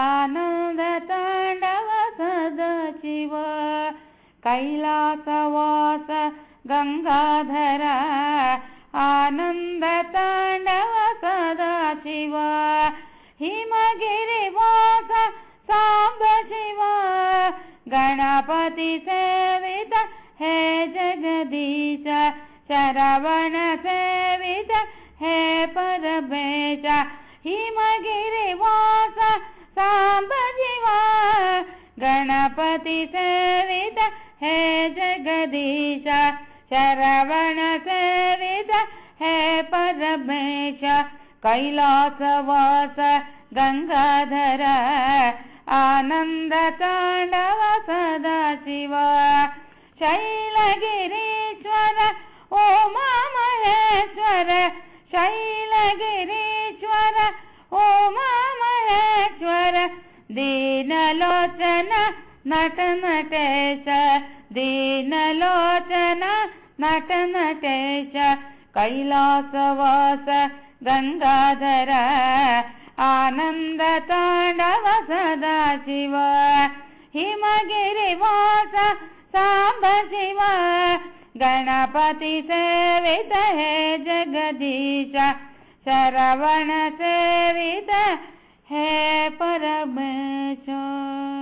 आनन्द ताण्डव सदा शिव कैलासवास गङ्गाधर आनन्द ताण्डव सदा शिव हिमगिरिवास साम्ब शिव गणपति सेवित हे जगदीश। शरवण सेवित हे परमेश हिमगिरिवास साम्ब शिव गणपति सेवित हे जगदीश शरवण सेवित हे परमेश कैलासवास गङ्गाधर आनन्द ताण्डव सदा दीनलोचन नट नटेश दीनलोचन नट नटेश कैलासवास गङ्गाधर आनन्द ताण्डव सदा शिव हिमगिरिवास साम्ब शिव गणपति सेवित हे जगदीश शरवण सेवित हे परमेश